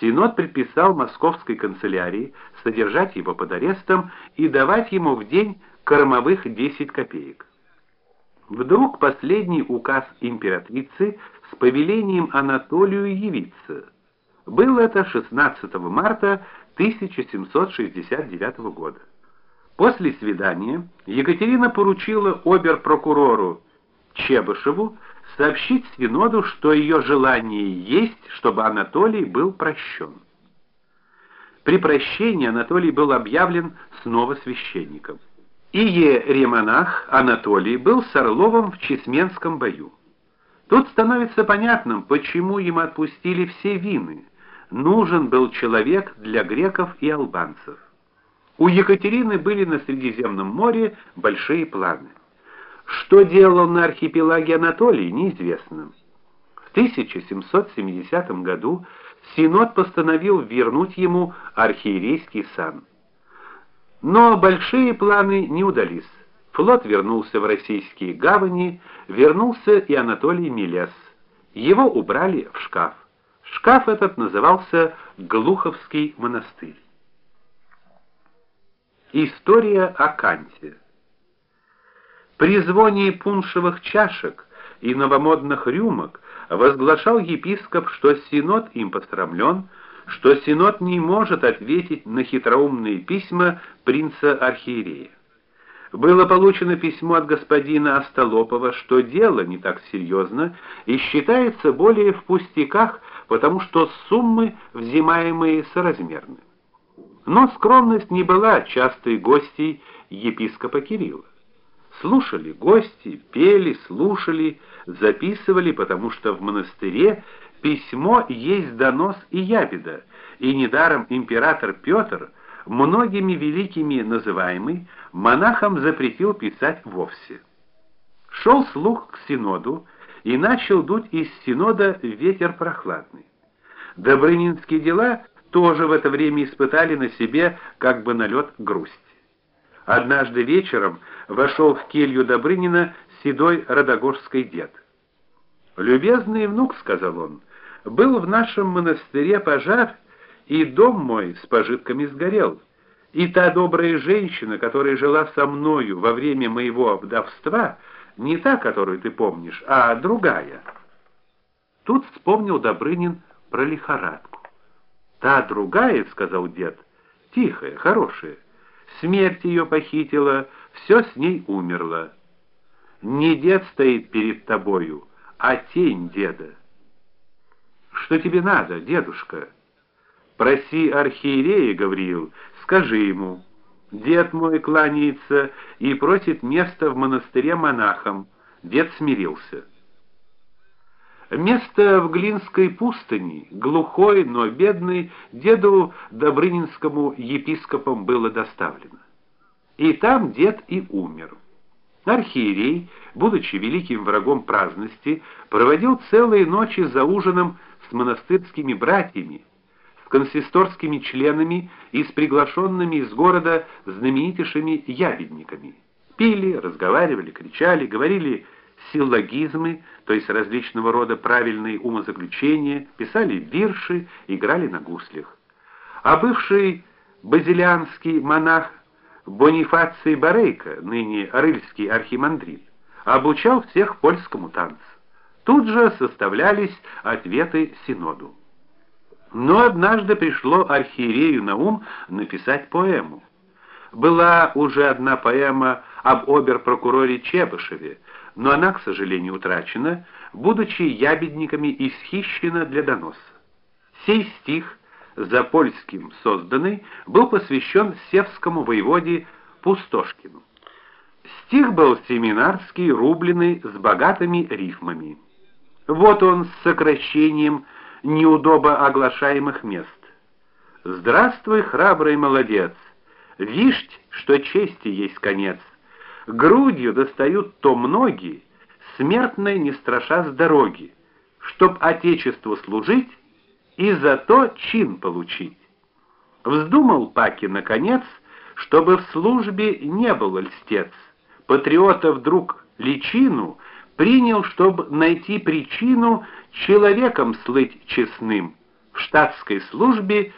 Синод предписал московской канцелярии содержать его под арестом и давать ему в день кормовых 10 копеек. Вдруг последний указ императрицы с повелением Анатолию явиться. Был это 16 марта 1769 года. После свидания Екатерина поручила обер-прокурору Чебышеву сообщить Синоду, что ее желание есть, чтобы Анатолий был прощен. При прощении Анатолий был объявлен снова священником. Иеремонах Анатолий был с Орловым в Чесменском бою. Тут становится понятным, почему ему отпустили все вины. Нужен был человек для греков и албанцев. У Екатерины были на Средиземном море большие планы. Что делал на архипелаге Анатолий, неизвестно. В 1770 году Синод постановил вернуть ему архиерейский сан. Но большие планы не удались. Флот вернулся в российские гавани, вернулся и Анатолий Милес. Его убрали в шкаф. Шкаф этот назывался Глуховский монастырь. История о Канте. При звоне пуншевых чашек и новомодных рюмок возглашал епископ, что синод им посрамлен, что синод не может ответить на хитроумные письма принца-архиерея. Было получено письмо от господина Остолопова, что дело не так серьезно и считается более в пустяках, потому что суммы взимаемые соразмерны. Но скромность не была частой гостьей епископа Кирилла. Слушали гости, пели, слушали, записывали, потому что в монастыре письмо есть донос и ябеда, и недаром император Петр, многими великими называемый, монахам запретил писать вовсе. Шел слух к синоду, и начал дуть из синода ветер прохладный. Добрынинские дела тоже в это время испытали на себе как бы налет грусти. Однажды вечером вошел в келью Добрынина седой родогорский дед. "Любезный внук", сказал он. "Был в нашем монастыре пожар, и дом мой с пожитками сгорел. И та добрая женщина, которая жила со мною во время моего вдовства, не та, которую ты помнишь, а другая". Тут вспомнил Добрынин про лихорадку. "Та другая", сказал дед. "Тихая, хорошая. Смерть ее похитила, все с ней умерло. Не дед стоит перед тобою, а тень деда. Что тебе надо, дедушка? Проси архиерея, Гавриил, скажи ему: дед мой кланяется и просит место в монастыре монахом. Дед смирился. Место в Глинской пустыне, глухой, но бедный, деду Добрынинскому епископом было доставлено. И там дед и умер. Архиерей, будучи великим врагом праздности, проводил целые ночи за ужином с монастырскими братьями, с консисторскими членами и с приглашенными из города знаменитейшими ябедниками. Пили, разговаривали, кричали, говорили силлогизмы, то есть различного рода правильные умозаключения, писали вирши, играли на гуслях. А бывший базилианский монах Бонифаций Барейко, ныне рыльский архимандрит, обучал всех польскому танцу. Тут же составлялись ответы синоду. Но однажды пришло архиерею на ум написать поэму. Была уже одна поэма об обер-прокуроре Чебышеве, но она, к сожалению, утрачена, будучи ябедниками исхищена для доноса. Сей стих, за польским созданный, был посвящен севскому воеводе Пустошкину. Стих был семинарский, рубленый, с богатыми рифмами. Вот он с сокращением неудобо оглашаемых мест. Здравствуй, храбрый молодец. Вишь, что чести есть конец грудью достают то многие, смертные не страша с дороги, чтоб отечеству служить и за то чин получить. Вздумал Паки наконец, чтобы в службе не был льстец. Патриота вдруг личину принял, чтобы найти причину человеком слыть честным, в штатской службе